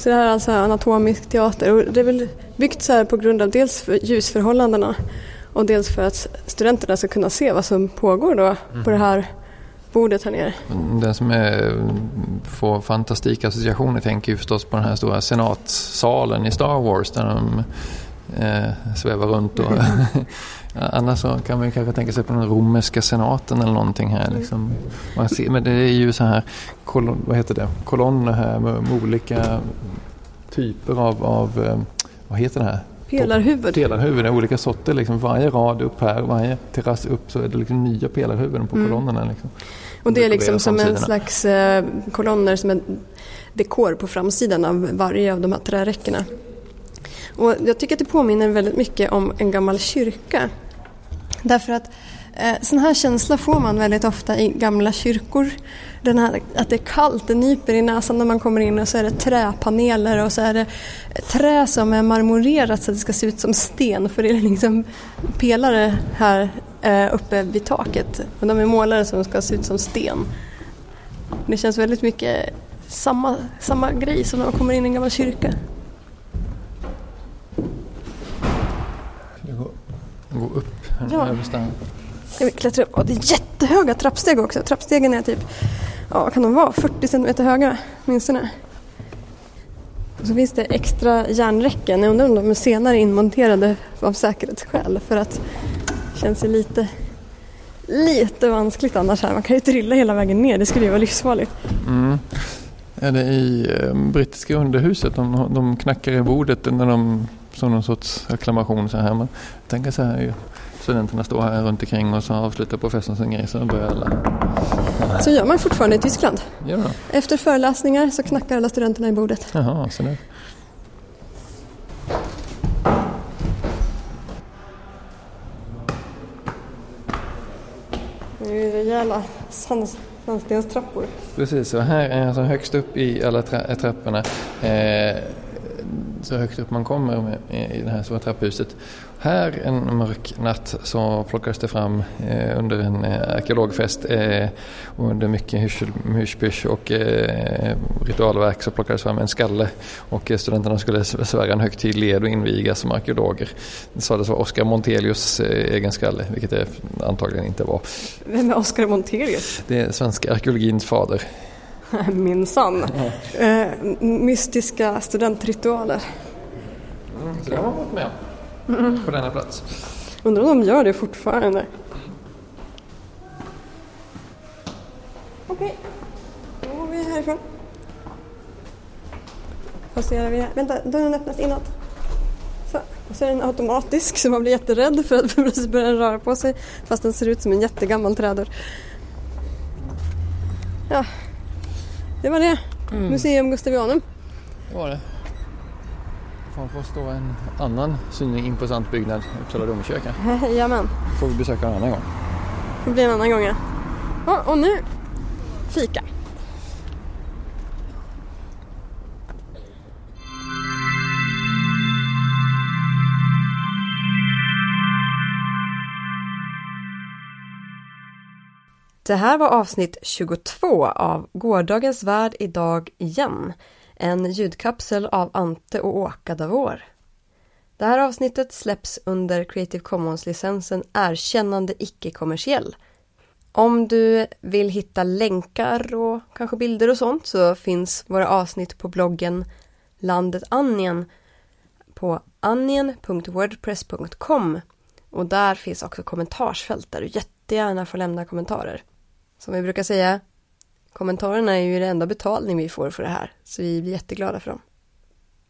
Så det här är alltså anatomisk teater och det är väl byggt så här på grund av dels för ljusförhållandena och dels för att studenterna ska kunna se vad som pågår då på det här bordet här nere. Den som är, får fantastika associationer tänker ju förstås på den här stora senatsalen i Star Wars där de eh, svävar runt. Och Annars så kan man ju kanske tänka sig på den romerska senaten eller någonting här. Liksom. Man ser, men det är ju så här kolon, vad heter det? kolonner här med, med olika typer av, av eh, vad heter det här? Pelarhuvud. Pelarhuvuden, olika sorter. Liksom. Varje rad upp här, varje terrass upp så är det liksom nya pelarhuvuden på Mm. kolonnerna. Liksom. Och det är liksom som en slags eh, kolonner som en dekor på framsidan av varje av de här träräckena. Och jag tycker att det påminner väldigt mycket om en gammal kyrka. Därför att eh, sån här känsla får man väldigt ofta i gamla kyrkor. Den här, att det är kallt, det nyper i näsan när man kommer in och så är det träpaneler och så är det trä som är marmorerat så att det ska se ut som sten för det är liksom pelare här eh, uppe vid taket. Och de är målade som ska se ut som sten. Det känns väldigt mycket samma, samma grej som när man kommer in i en gammal kyrka. Ja. översta. Ska vi klättra upp? Och det är jättehöga trappsteg också. Trappstegen är typ, ja vad kan de vara, 40 centimeter höga åtminstone. Och så finns det extra järnräcken. Jag undrar om de är senare inmonterade av säkerhetsskäl för att det känns ju lite, lite vanskligt annars här. Man kan ju trilla hela vägen ner, det skulle ju vara livsfarligt. Mm. Är det i eh, brittiska underhuset? De, de knackar i bordet när de, som någon sorts reklamation så här. Men tänk så här ju. Studenterna står här runt omkring och så avslutar professorn sin grej så börjar alla. Så gör man fortfarande i Tyskland. De? Efter föreläsningar så knackar alla studenterna i bordet. Jaha, så där. Det är rejäla sand, sandstenstrappor. Precis, så här är alltså högst upp i alla tra- trapporna. Eh, så högt upp man kommer i det här stora trapphuset. Här en mörk natt så plockades det fram eh, under en eh, arkeologfest eh, under mycket hysch- och eh, ritualverk så plockades fram en skalle och eh, studenterna skulle svära en högtidlig ed och invigas som arkeologer. Det sades vara Oscar Montelius eh, egen skalle, vilket det antagligen inte var. Vem är Oscar Montelius? Det är svenska arkeologins fader. Minsann. Eh, mystiska studentritualer. Så det har man varit med på denna plats. Undrar om de gör det fortfarande. Okej, då går vi härifrån. Passerar vi här. Vänta, dörren öppnas inåt. Så, och så är den automatisk så man blir jätterädd för att plötsligt börjar den röra på sig fast den ser ut som en jättegammal trädörr. Ja, det var det. Museum Gustavianum. Det var det. Framför oss står en annan synnerligen imposant byggnad, Uppsala domkyrka. Jajamän. får vi besöka en annan gång. Det blir en annan gång ja. ja och nu fika. Det här var avsnitt 22 av Gårdagens värld idag igen. En ljudkapsel av Ante och Åka Davor. Det här avsnittet släpps under Creative Commons-licensen Erkännande icke-kommersiell Om du vill hitta länkar och kanske bilder och sånt så finns våra avsnitt på bloggen Landet Anien på anien.wordpress.com och där finns också kommentarsfält där du jättegärna får lämna kommentarer. Som vi brukar säga, kommentarerna är ju det enda betalning vi får för det här, så vi blir jätteglada för dem.